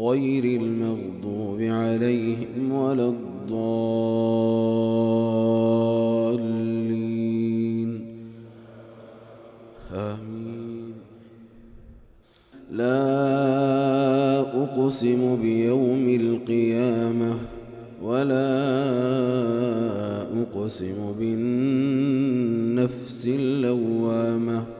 غير المغضوب عليهم ولا الضالين. آمين. لا أقسم بيوم القيامة ولا أقسم بالنفس اللوامة.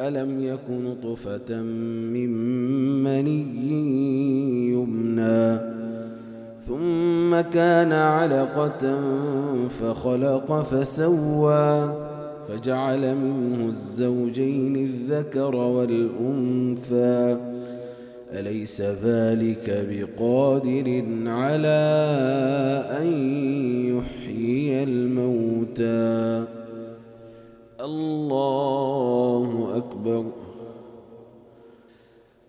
ألم يكن طفة من مني يمنى ثم كان علقة فخلق فسوى فجعل منه الزوجين الذكر والأنثى أليس ذلك بقادر على أن يحيي الموتى؟ الله أكبر